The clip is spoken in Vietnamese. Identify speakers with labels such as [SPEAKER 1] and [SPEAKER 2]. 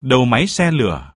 [SPEAKER 1] đầu máy xe lửa.